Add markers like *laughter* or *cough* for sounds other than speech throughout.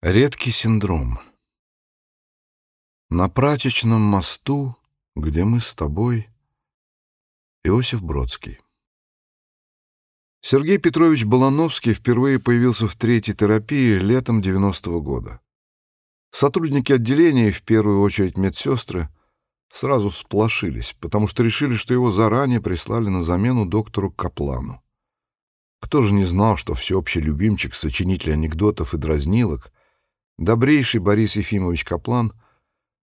Редкий синдром. На прачечном мосту, где мы с тобой, Иосиф Бродский. Сергей Петрович Балановский впервые появился в третьей терапии летом 90-го года. Сотрудники отделения, в первую очередь медсестры, сразу всплошились, потому что решили, что его заранее прислали на замену доктору Каплану. Кто же не знал, что всеобщий любимчик, сочинитель анекдотов и дразнилок — Добрейший Борис Ефимович Каплан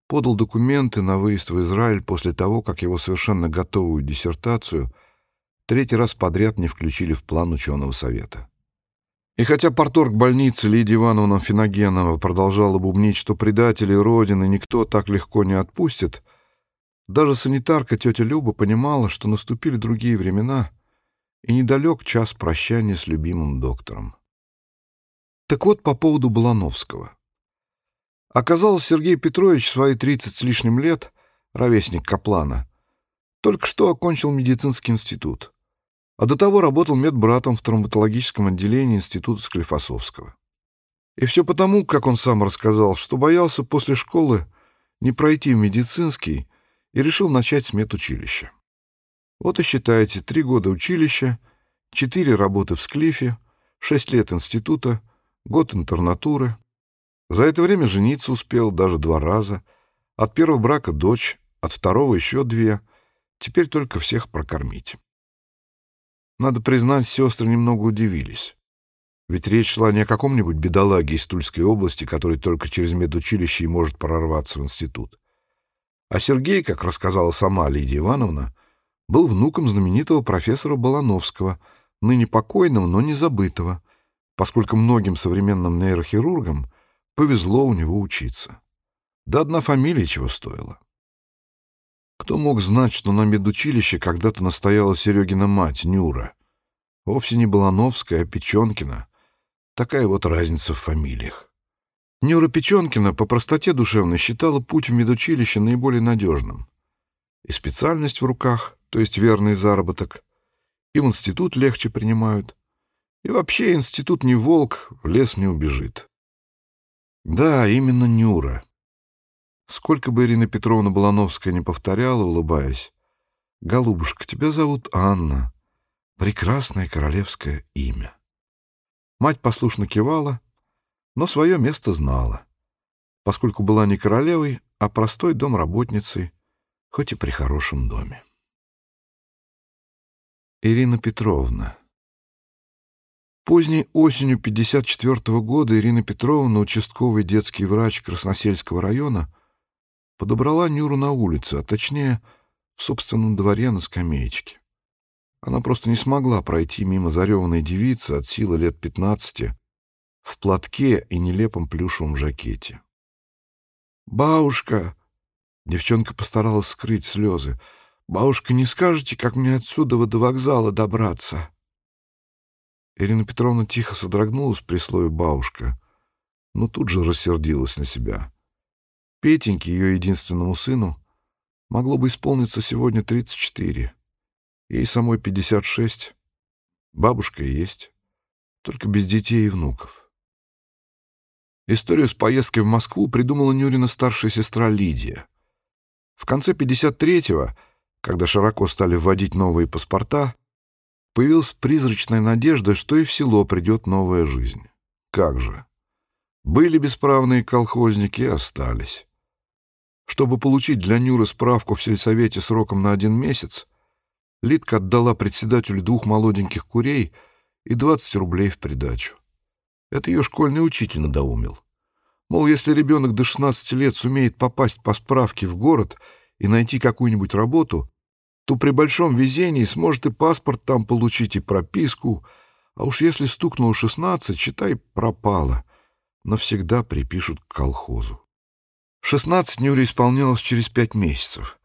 подал документы на выезд в Израиль после того, как его совершенно готовую диссертацию третий раз подряд не включили в план ученого совета. И хотя порторг больницы Лидия Ивановна Финогенова продолжала бубнить, что предателей Родины никто так легко не отпустит, даже санитарка тетя Люба понимала, что наступили другие времена, и недалек час прощания с любимым доктором. Так вот, по поводу Балановского. Оказалось, Сергей Петрович в свои 30 с лишним лет, ровесник Каплана, только что окончил медицинский институт, а до того работал медбратом в травматологическом отделении Института Склифосовского. И все потому, как он сам рассказал, что боялся после школы не пройти в медицинский и решил начать с медучилища. Вот и считайте, три года училища, четыре работы в Склифе, шесть лет института, год интернатуры — за это время жениться успел даже два раза. От первого брака дочь, от второго еще две. Теперь только всех прокормить. Надо признать, сестры немного удивились. Ведь речь шла не о каком-нибудь бедолаге из Тульской области, который только через медучилище и может прорваться в институт. А Сергей, как рассказала сама Лидия Ивановна, был внуком знаменитого профессора Балановского, ныне покойного, но не забытого, поскольку многим современным нейрохирургам Повезло у него учиться. Да одна фамилия чего стоила. Кто мог знать, что на медучилище когда-то настояла Серегина мать, Нюра? Вовсе не Балановская, а Печенкина. Такая вот разница в фамилиях. Нюра Печенкина по простоте душевной считала путь в медучилище наиболее надежным. И специальность в руках, то есть верный заработок, и в институт легче принимают. И вообще институт не волк, в лес не убежит. Да, именно Нюра. Сколько бы Ирина Петровна Балановская не повторяла, улыбаясь, «Голубушка, тебя зовут Анна. Прекрасное королевское имя». Мать послушно кивала, но свое место знала, поскольку была не королевой, а простой домработницей, хоть и при хорошем доме. Ирина Петровна Поздней осенью 54 -го года Ирина Петровна, участковый детский врач Красносельского района, подобрала Нюру на улице, а точнее в собственном дворе на скамеечке. Она просто не смогла пройти мимо зареванной девицы от силы лет 15 в платке и нелепом плюшевом жакете. «Бабушка!» — девчонка постаралась скрыть слезы. «Бабушка, не скажете, как мне отсюда до вокзала добраться?» Ирина Петровна тихо содрогнулась при слове «бабушка», но тут же рассердилась на себя. Петеньке, ее единственному сыну, могло бы исполниться сегодня 34. Ей самой 56. Бабушка есть, только без детей и внуков. Историю с поездкой в Москву придумала Нюрина старшая сестра Лидия. В конце 53-го, когда широко стали вводить новые паспорта, появилась призрачная надежда, что и в село придет новая жизнь. Как же? Были бесправные колхозники и остались. Чтобы получить для Нюры справку в сельсовете сроком на один месяц, Литка отдала председателю двух молоденьких курей и 20 рублей в придачу. Это ее школьный учитель надоумил. Мол, если ребенок до 16 лет сумеет попасть по справке в город и найти какую-нибудь работу, то при большом везении сможет и паспорт там получить, и прописку. А уж если стукнуло шестнадцать, считай, пропало. Навсегда припишут к колхозу. Шестнадцать Нюре исполнялось через пять месяцев.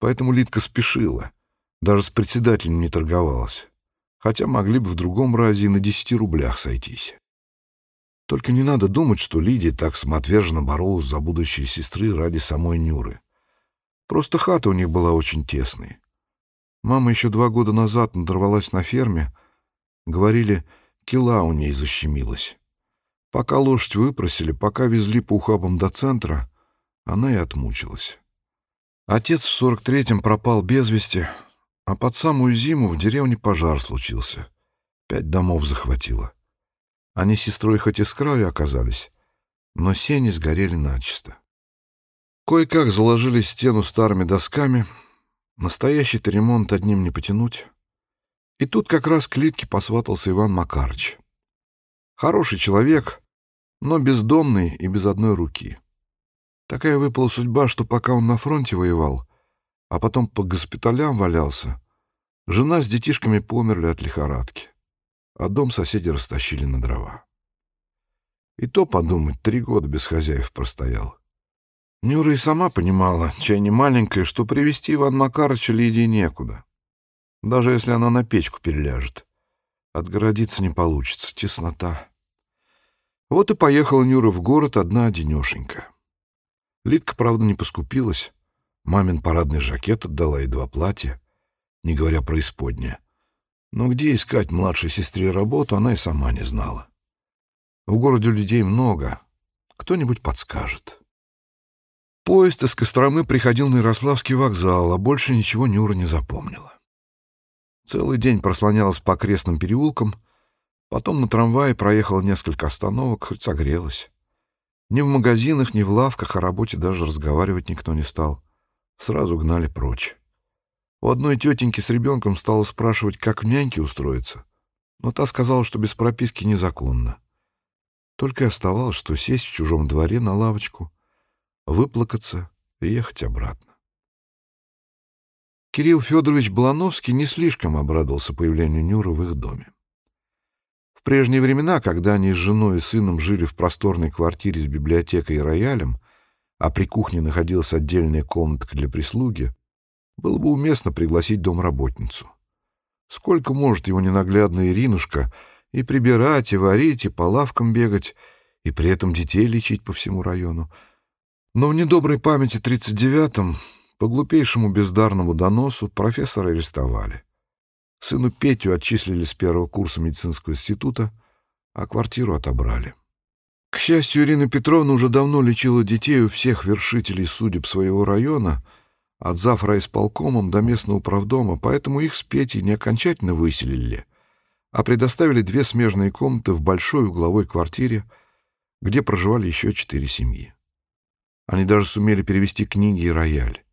Поэтому Литка спешила. Даже с председателем не торговалась. Хотя могли бы в другом разе и на десяти рублях сойтись. Только не надо думать, что Лидия так самоотверженно боролась за будущее сестры ради самой Нюры. Просто хата у них была очень тесной. Мама еще два года назад надорвалась на ферме. Говорили, кила у ней защемилась. Пока лошадь выпросили, пока везли по ухабам до центра, она и отмучилась. Отец в сорок третьем пропал без вести, а под самую зиму в деревне пожар случился. Пять домов захватило. Они с сестрой хоть и с краю оказались, но сени сгорели начисто. Кое-как заложили стену старыми досками, настоящий-то ремонт одним не потянуть. И тут как раз к Литке посватался Иван Макарыч. Хороший человек, но бездомный и без одной руки. Такая выпала судьба, что пока он на фронте воевал, а потом по госпиталям валялся, жена с детишками померли от лихорадки, а дом соседи растащили на дрова. И то подумать, три года без хозяев простоял. Нюра и сама понимала, чай не маленькая, что привести Иван Макарыча Лидии некуда. Даже если она на печку переляжет. Отгородиться не получится, теснота. Вот и поехала Нюра в город одна-одинешенька. Лидка, правда, не поскупилась. Мамин парадный жакет отдала и два платья, не говоря про исподнее. Но где искать младшей сестре работу, она и сама не знала. В городе людей много, кто-нибудь подскажет. Поезд из Костромы приходил на Ярославский вокзал, а больше ничего Нюра не запомнила. Целый день прослонялась по окрестным переулкам, потом на трамвае проехала несколько остановок, хоть согрелась. Ни в магазинах, ни в лавках о работе даже разговаривать никто не стал. Сразу гнали прочь. У одной тетеньки с ребенком стала спрашивать, как в няньке устроиться, но та сказала, что без прописки незаконно. Только и оставалось, что сесть в чужом дворе на лавочку, выплакаться и ехать обратно. Кирилл Федорович Блановский не слишком обрадовался появлению Нюры в их доме. В прежние времена, когда они с женой и сыном жили в просторной квартире с библиотекой и роялем, а при кухне находилась отдельная комнатка для прислуги, было бы уместно пригласить домработницу. Сколько может его ненаглядная Иринушка и прибирать, и варить, и по лавкам бегать, и при этом детей лечить по всему району. Но в недоброй памяти 39-м по глупейшему бездарному доносу профессора арестовали. Сыну Петю отчислили с первого курса медицинского института, а квартиру отобрали. К счастью, Ирина Петровна уже давно лечила детей у всех вершителей судеб своего района, от завра исполкомом до местного управдома, поэтому их с Петей не окончательно выселили, а предоставили две смежные комнаты в большой угловой квартире, где проживали еще четыре семьи. Они даже сумели перевести книги и рояль.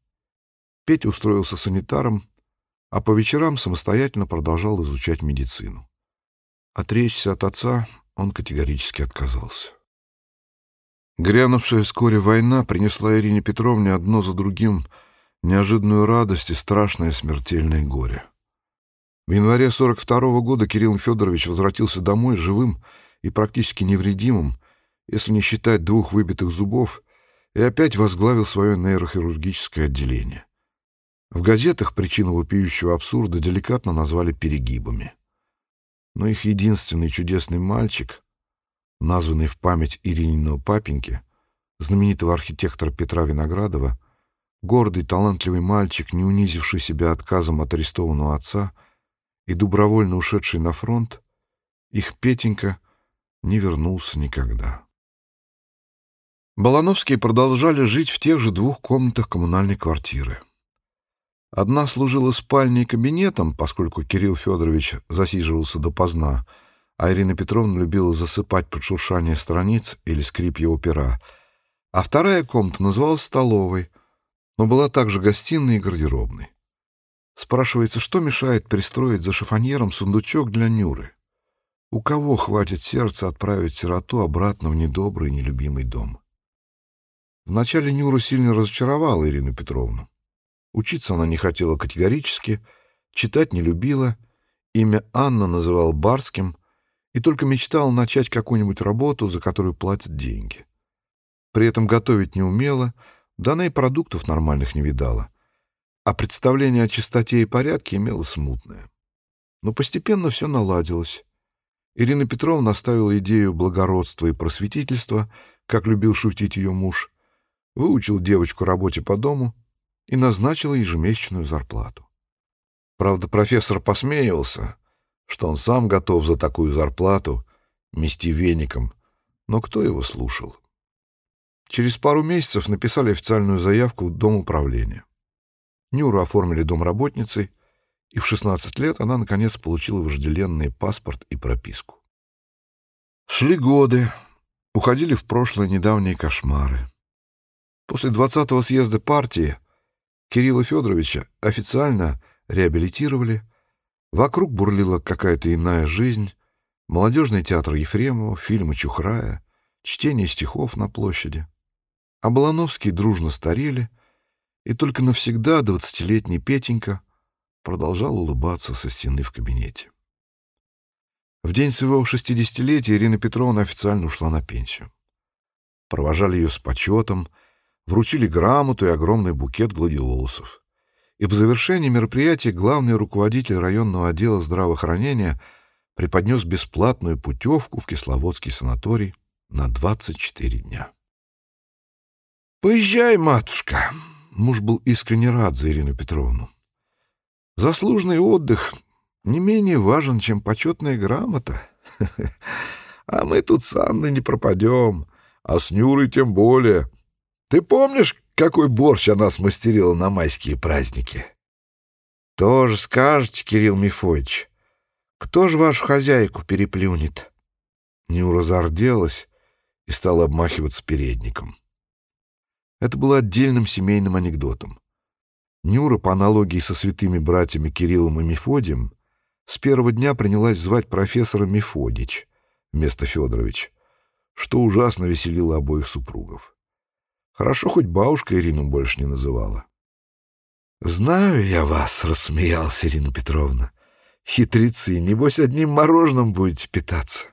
Петя устроился санитаром, а по вечерам самостоятельно продолжал изучать медицину. Отречься от отца он категорически отказался. Грянувшая вскоре война принесла Ирине Петровне одно за другим неожиданную радость и страшное смертельное горе. В январе 42 -го года Кирилл Федорович возвратился домой живым и практически невредимым, если не считать двух выбитых зубов, и опять возглавил свое нейрохирургическое отделение. В газетах причину вопиющего абсурда деликатно назвали перегибами. Но их единственный чудесный мальчик, названный в память Ирининого папеньки, знаменитого архитектора Петра Виноградова, гордый, талантливый мальчик, не унизивший себя отказом от арестованного отца и добровольно ушедший на фронт, их Петенька не вернулся никогда. Балановские продолжали жить в тех же двух комнатах коммунальной квартиры. Одна служила спальней и кабинетом, поскольку Кирилл Федорович засиживался допоздна, а Ирина Петровна любила засыпать под шуршание страниц или скрип его пера, а вторая комната называлась столовой, но была также гостиной и гардеробной. Спрашивается, что мешает пристроить за шифоньером сундучок для Нюры? У кого хватит сердца отправить сироту обратно в недобрый нелюбимый дом? Вначале Нюра сильно разочаровала Ирину Петровну. Учиться она не хотела категорически, читать не любила, имя Анна называл барским и только мечтала начать какую-нибудь работу, за которую платят деньги. При этом готовить не умела, да она и продуктов нормальных не видала. А представление о чистоте и порядке имела смутное. Но постепенно все наладилось. Ирина Петровна оставила идею благородства и просветительства, как любил шутить ее муж, выучил девочку работе по дому — и назначила ежемесячную зарплату. Правда, профессор посмеивался, что он сам готов за такую зарплату мести веником, Но кто его слушал? Через пару месяцев написали официальную заявку в Дом управления. Нюру оформили домработницей, и в 16 лет она, наконец, получила вожделенный паспорт и прописку. Шли годы, уходили в прошлое недавние кошмары. После 20-го съезда партии Кирилла Федоровича официально реабилитировали, вокруг бурлила какая-то иная жизнь, молодежный театр Ефремова, фильмы Чухрая, чтение стихов на площади. А дружно старели, и только навсегда двадцатилетний Петенька продолжал улыбаться со стены в кабинете. В день своего шестидесятилетия Ирина Петровна официально ушла на пенсию. Провожали ее с почетом, вручили грамоту и огромный букет гладиолусов. И в завершении мероприятия главный руководитель районного отдела здравоохранения преподнес бесплатную путевку в Кисловодский санаторий на 24 дня. «Поезжай, матушка!» Муж был искренне рад за Ирину Петровну. «Заслуженный отдых не менее важен, чем почетная грамота. *laughs* А мы тут с Анной не пропадем, а с Нюрой тем более. Ты помнишь, какой борщ она смастерила на майские праздники?» «Тоже скажете, Кирилл Мефодич, кто же вашу хозяйку переплюнет?» Нюра зарделась и стала обмахиваться передником. Это было отдельным семейным анекдотом. Нюра, по аналогии со святыми братьями Кириллом и Мефодием, с первого дня принялась звать профессора Мефодич вместо Федорович, что ужасно веселило обоих супругов. Хорошо, хоть бабушка Ирину больше не называла. «Знаю я вас», — рассмеялась Ирина Петровна. «Хитрецы, небось, одним мороженым будете питаться».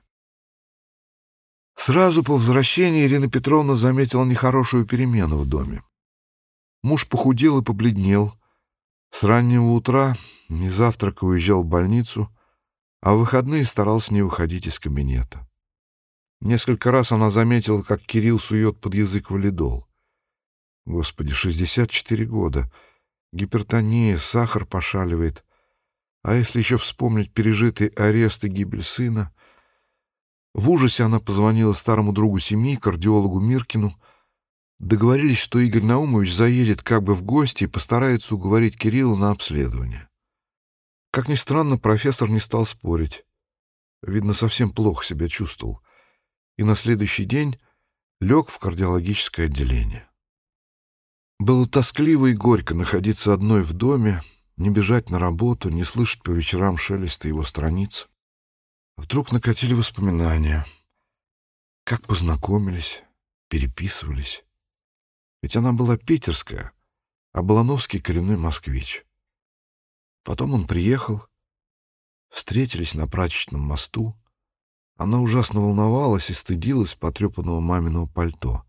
Сразу по возвращении Ирина Петровна заметила нехорошую перемену в доме. Муж похудел и побледнел. С раннего утра, не завтрака, уезжал в больницу, а в выходные старался не выходить из кабинета. Несколько раз она заметила, как Кирилл сует под язык валидол. Господи, 64 года. Гипертония, сахар пошаливает. А если еще вспомнить пережитый арест и гибель сына — в ужасе она позвонила старому другу семьи, кардиологу Миркину. Договорились, что Игорь Наумович заедет как бы в гости и постарается уговорить Кирилла на обследование. Как ни странно, профессор не стал спорить. Видно, совсем плохо себя чувствовал. И на следующий день лег в кардиологическое отделение. Было тоскливо и горько находиться одной в доме, не бежать на работу, не слышать по вечерам шелеста его страниц. Вдруг накатили воспоминания. Как познакомились, переписывались. Ведь она была питерская, а Балановский — коренной москвич. Потом он приехал, встретились на прачечном мосту. Она ужасно волновалась и стыдилась потрепанного маминого пальто.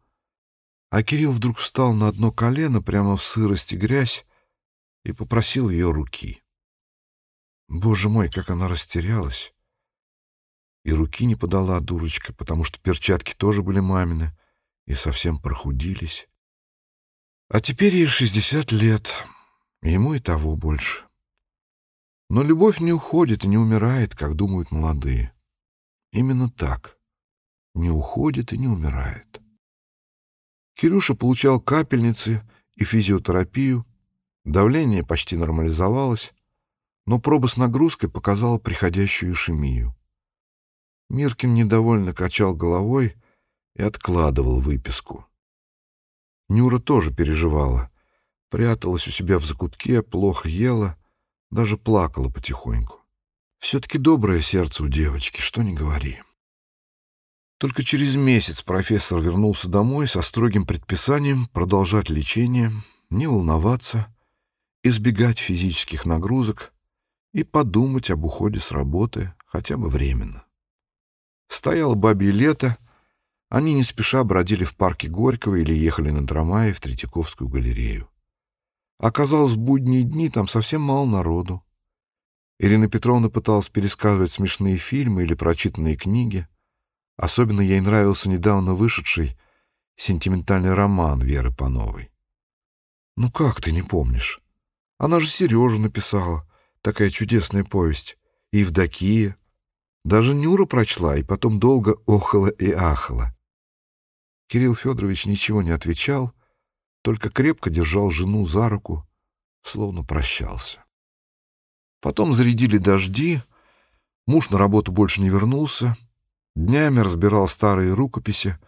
А Кирилл вдруг встал на одно колено прямо в сырость и грязь и попросил ее руки. Боже мой, как она растерялась! И руки не подала дурочка, потому что перчатки тоже были мамины и совсем прохудились. А теперь ей шестьдесят лет, ему и того больше. Но любовь не уходит и не умирает, как думают молодые. Именно так. Не уходит и не умирает. Кирюша получал капельницы и физиотерапию, давление почти нормализовалось, но проба с нагрузкой показала приходящую ишемию. Миркин недовольно качал головой и откладывал выписку. Нюра тоже переживала. Пряталась у себя в закутке, плохо ела, даже плакала потихоньку. Все-таки доброе сердце у девочки, что ни говори. Только через месяц профессор вернулся домой со строгим предписанием продолжать лечение, не волноваться, избегать физических нагрузок и подумать об уходе с работы хотя бы временно. Стояло бабье лето, они не спеша бродили в парке Горького или ехали на трамвае в Третьяковскую галерею. Оказалось, в будние дни там совсем мало народу. Ирина Петровна пыталась пересказывать смешные фильмы или прочитанные книги. Особенно ей нравился недавно вышедший сентиментальный роман Веры Пановой. «Ну как ты не помнишь? Она же Сережу написала. Такая чудесная повесть. И Евдокия. Даже Нюра прочла и потом долго охала и ахала. Кирилл Федорович ничего не отвечал, только крепко держал жену за руку, словно прощался. Потом зарядили дожди, муж на работу больше не вернулся, днями разбирал старые рукописи,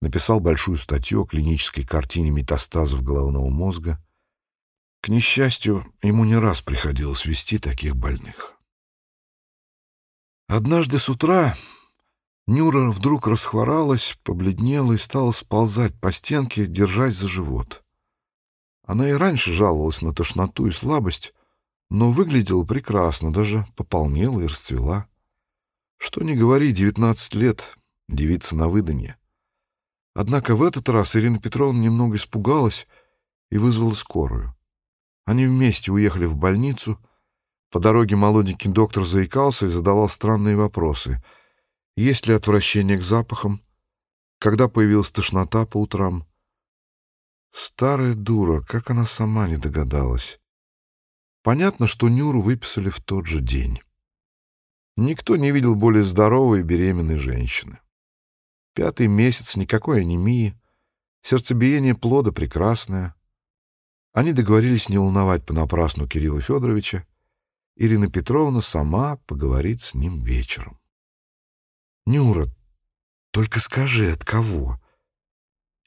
написал большую статью о клинической картине метастазов головного мозга. К несчастью, ему не раз приходилось вести таких больных. Однажды с утра Нюра вдруг расхворалась, побледнела и стала сползать по стенке, держась за живот. Она и раньше жаловалась на тошноту и слабость, но выглядела прекрасно, даже пополнела и расцвела. Что ни говори, девятнадцать лет, девица на выданье. Однако в этот раз Ирина Петровна немного испугалась и вызвала скорую. Они вместе уехали в больницу — по дороге молоденький доктор заикался и задавал странные вопросы. Есть ли отвращение к запахам? Когда появилась тошнота по утрам? Старая дура, как она сама не догадалась. Понятно, что Нюру выписали в тот же день. Никто не видел более здоровой беременной женщины. Пятый месяц, никакой анемии, сердцебиение плода прекрасное. Они договорились не волновать понапрасну Кирилла Федоровича, Ирина Петровна сама поговорит с ним вечером. «Нюра, только скажи, от кого?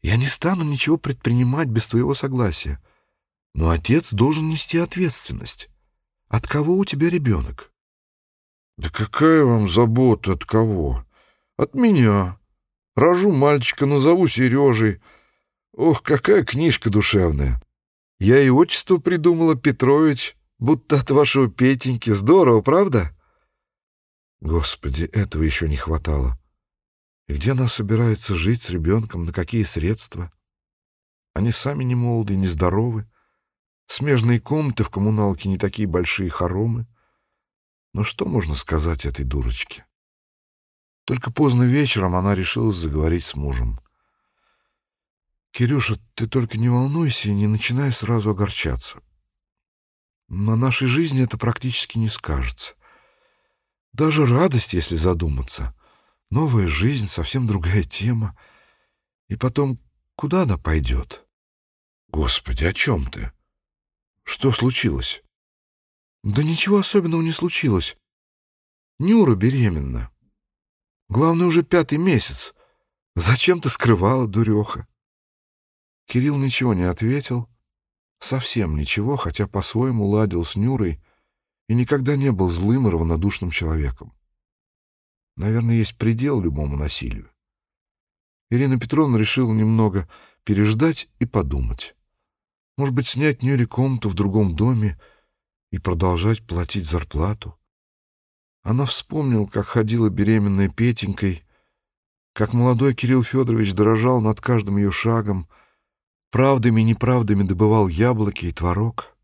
Я не стану ничего предпринимать без твоего согласия, но отец должен нести ответственность. От кого у тебя ребенок?» «Да какая вам забота от кого? От меня. Рожу мальчика, назову Сережей. Ох, какая книжка душевная. Я и отчество придумала Петрович» будто от вашего Петеньки. Здорово, правда? Господи, этого еще не хватало. И где она собирается жить с ребенком, на какие средства? Они сами не молоды, не здоровы. Смежные комнаты в коммуналке не такие большие хоромы. Но что можно сказать этой дурочке? Только поздно вечером она решилась заговорить с мужем. «Кирюша, ты только не волнуйся и не начинай сразу огорчаться. На нашей жизни это практически не скажется. Даже радость, если задуматься. Новая жизнь, совсем другая тема. И потом, куда она пойдет? Господи, о чем ты? Что случилось? Да ничего особенного не случилось. Нюра беременна. Главное, уже пятый месяц. Зачем ты скрывала, дуреха? Кирилл ничего не ответил, Совсем ничего, хотя по-своему ладил с Нюрой и никогда не был злым и равнодушным человеком. Наверное, есть предел любому насилию. Ирина Петровна решила немного переждать и подумать. Может быть, снять Нюре комнату в другом доме и продолжать платить зарплату. Она вспомнила, как ходила беременная Петенькой, как молодой Кирилл Федорович дорожал над каждым ее шагом — правдами и неправдами добывал яблоки и творог.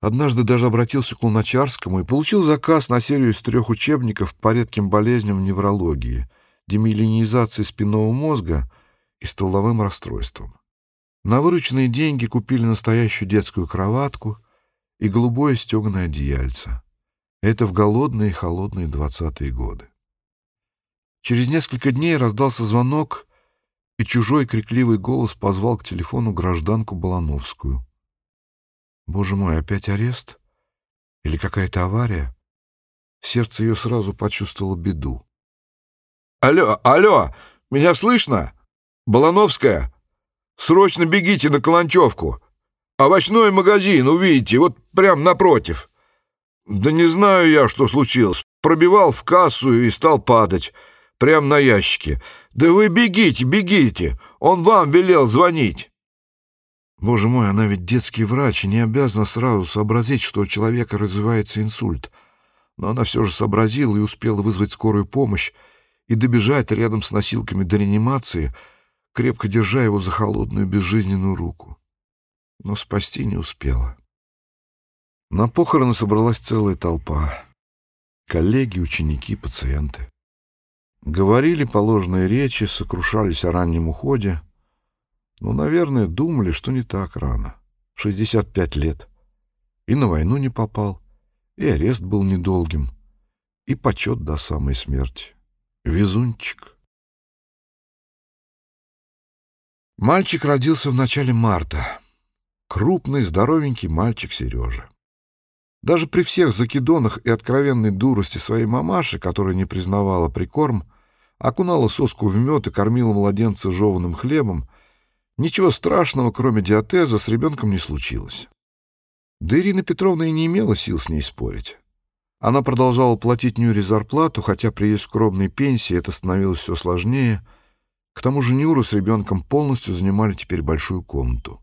Однажды даже обратился к Луначарскому и получил заказ на серию из трех учебников по редким болезням неврологии, демиелинизации спинного мозга и стволовым расстройствам. На вырученные деньги купили настоящую детскую кроватку и голубое стеганое одеяльце. Это в голодные и холодные двадцатые годы. Через несколько дней раздался звонок и чужой крикливый голос позвал к телефону гражданку Балановскую. Боже мой, опять арест? Или какая-то авария? Сердце ее сразу почувствовало беду. «Алло, алло, меня слышно? Балановская, срочно бегите на Каланчевку. Овощной магазин, увидите, вот прям напротив. Да не знаю я, что случилось. Пробивал в кассу и стал падать. Прям на ящике. Да вы бегите, бегите! Он вам велел звонить!» Боже мой, она ведь детский врач и не обязана сразу сообразить, что у человека развивается инсульт. Но она все же сообразила и успела вызвать скорую помощь и добежать рядом с носилками до реанимации, крепко держа его за холодную безжизненную руку. Но спасти не успела. На похороны собралась целая толпа. Коллеги, ученики, пациенты. Говорили положенные речи, сокрушались о раннем уходе. Но, наверное, думали, что не так рано. 65 лет. И на войну не попал, и арест был недолгим. и почет до самой смерти. Везунчик. Мальчик родился в начале марта. Крупный, здоровенький мальчик Сережа. Даже при всех закидонах и откровенной дурости своей мамаши, которая не признавала прикорм, окунала соску в мед и кормила младенца жеванным хлебом, ничего страшного, кроме диатеза, с ребенком не случилось. Да Ирина Петровна и не имела сил с ней спорить. Она продолжала платить Нюре зарплату, хотя при ее скромной пенсии это становилось все сложнее. К тому же Нюра с ребенком полностью занимали теперь большую комнату,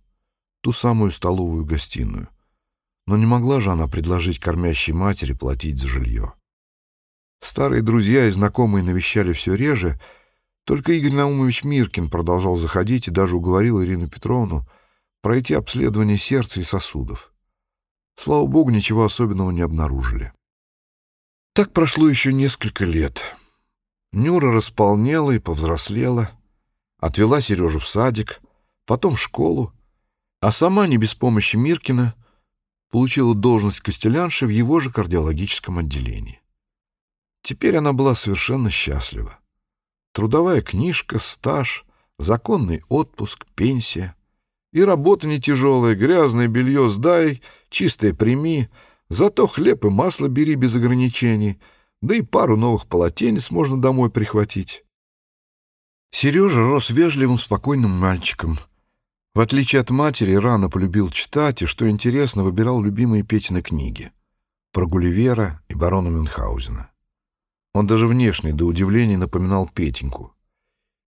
ту самую столовую гостиную. Но не могла же она предложить кормящей матери платить за жилье. Старые друзья и знакомые навещали все реже, только Игорь Наумович Миркин продолжал заходить и даже уговорил Ирину Петровну пройти обследование сердца и сосудов. Слава богу, ничего особенного не обнаружили. Так прошло еще несколько лет. Нюра располнела и повзрослела, отвела Сережу в садик, потом в школу, а сама, не без помощи Миркина, получила должность костелянши в его же кардиологическом отделении. Теперь она была совершенно счастлива. Трудовая книжка, стаж, законный отпуск, пенсия. И работа не тяжелая, грязное белье сдай, чистое прими — Зато хлеб и масло бери без ограничений, да и пару новых полотенец можно домой прихватить. Сережа рос вежливым, спокойным мальчиком. В отличие от матери, рано полюбил читать и, что интересно, выбирал любимые Петины книги про Гулливера и барона Мюнхгаузена. Он даже внешне до удивления напоминал Петеньку.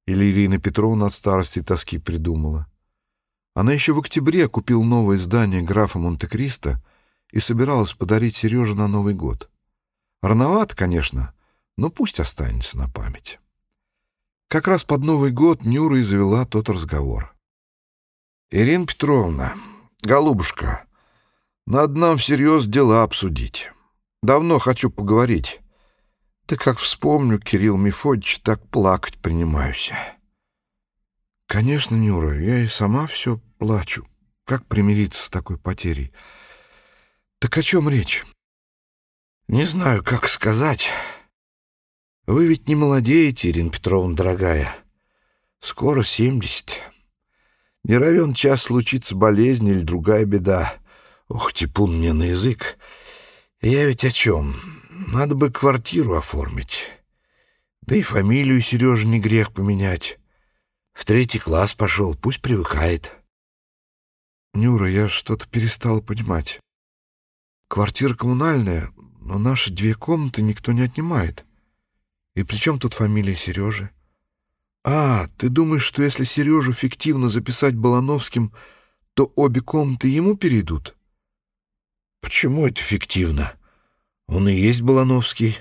Или Ирина Петровна от старости и тоски придумала. Она еще в октябре купил новое издание графа Монте-Кристо и собиралась подарить Сереже на Новый год. Рановато, конечно, но пусть останется на память. Как раз под Новый год Нюра и завела тот разговор. «Ирина Петровна, голубушка, надо нам всерьез дела обсудить. Давно хочу поговорить. Да как вспомню, Кирилл Мефодич, так плакать принимаюсь». «Конечно, Нюра, я и сама все плачу. Как примириться с такой потерей?» Так о чем речь? Не знаю, как сказать. Вы ведь не молодеете, Ирина Петровна, дорогая. Скоро семьдесят. Не равен час случится болезнь или другая беда. Ох, типун мне на язык. Я ведь о чем? Надо бы квартиру оформить. Да и фамилию Сережи не грех поменять. В третий класс пошел, пусть привыкает. Нюра, я что-то перестал понимать. Квартира коммунальная, но наши две комнаты никто не отнимает. И при чем тут фамилия Сережи? А, ты думаешь, что если Сережу фиктивно записать Балановским, то обе комнаты ему перейдут? Почему это фиктивно? Он и есть Балановский.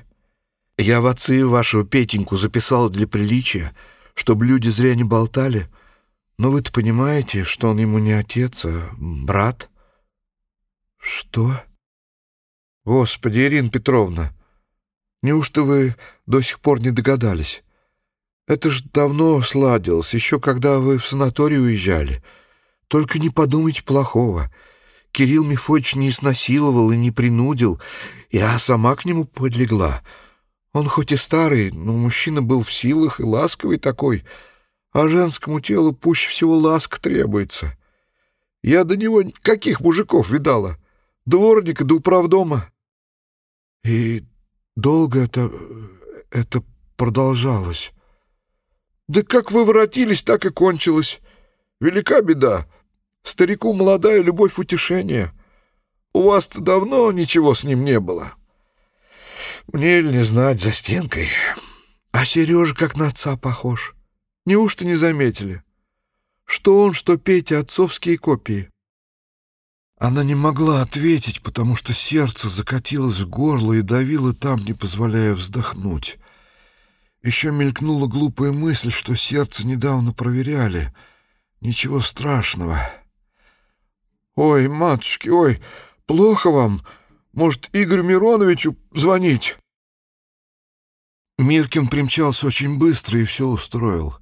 Я в отцы вашего Петеньку записал для приличия, чтобы люди зря не болтали. Но вы-то понимаете, что он ему не отец, а брат? Что? Господи, Ирина Петровна, неужто вы до сих пор не догадались? Это ж давно сладилось, еще когда вы в санаторий уезжали. Только не подумайте плохого. Кирилл Мефодич не изнасиловал и не принудил. Я сама к нему подлегла. Он хоть и старый, но мужчина был в силах и ласковый такой, а женскому телу пуще всего ласк требуется. Я до него каких мужиков видала? Дворника до управдома. И долго это... это продолжалось. Да как вы воротились, так и кончилось. Велика беда. Старику молодая любовь утешение. У вас-то давно ничего с ним не было. Мне ли не знать за стенкой. А Сережа как на отца похож. Неужто не заметили? Что он, что Петя отцовские копии. Она не могла ответить, потому что сердце закатилось в горло и давило там, не позволяя вздохнуть. Еще мелькнула глупая мысль, что сердце недавно проверяли. Ничего страшного. «Ой, матушки, ой, плохо вам? Может, Игорю Мироновичу звонить?» Миркин примчался очень быстро и все устроил.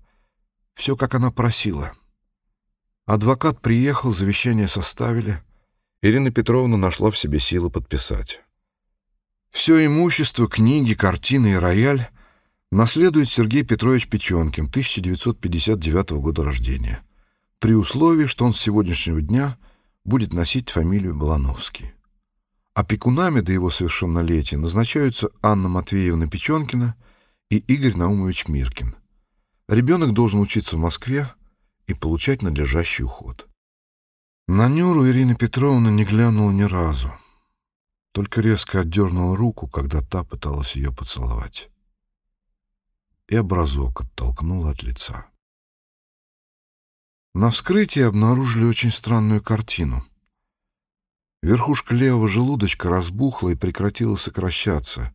Все, как она просила. Адвокат приехал, завещание составили — Ирина Петровна нашла в себе силы подписать. Все имущество, книги, картины и рояль наследует Сергей Петрович Печенкин, 1959 года рождения, при условии, что он с сегодняшнего дня будет носить фамилию Балановский. Опекунами до его совершеннолетия назначаются Анна Матвеевна Печенкина и Игорь Наумович Миркин. Ребенок должен учиться в Москве и получать надлежащий уход. На Нюру Ирина Петровна не глянула ни разу, только резко отдернула руку, когда та пыталась ее поцеловать. И образок оттолкнула от лица. На вскрытии обнаружили очень странную картину — Верхушка левого желудочка разбухла и прекратила сокращаться,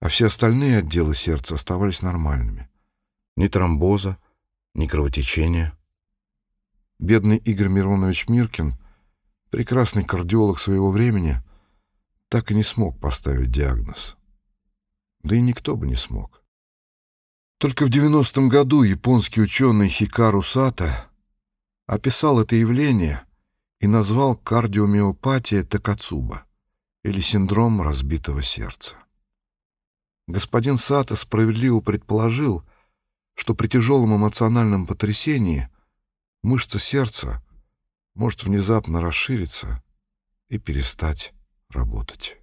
а все остальные отделы сердца оставались нормальными. Ни тромбоза, ни кровотечения. Бедный Игорь Миронович Миркин, прекрасный кардиолог своего времени, так и не смог поставить диагноз. Да и никто бы не смог. Только в 90-м году японский ученый Хикару Сата описал это явление и назвал кардиомиопатия Такацуба или синдром разбитого сердца. Господин Сато справедливо предположил, что при тяжелом эмоциональном потрясении мышца сердца может внезапно расшириться и перестать работать.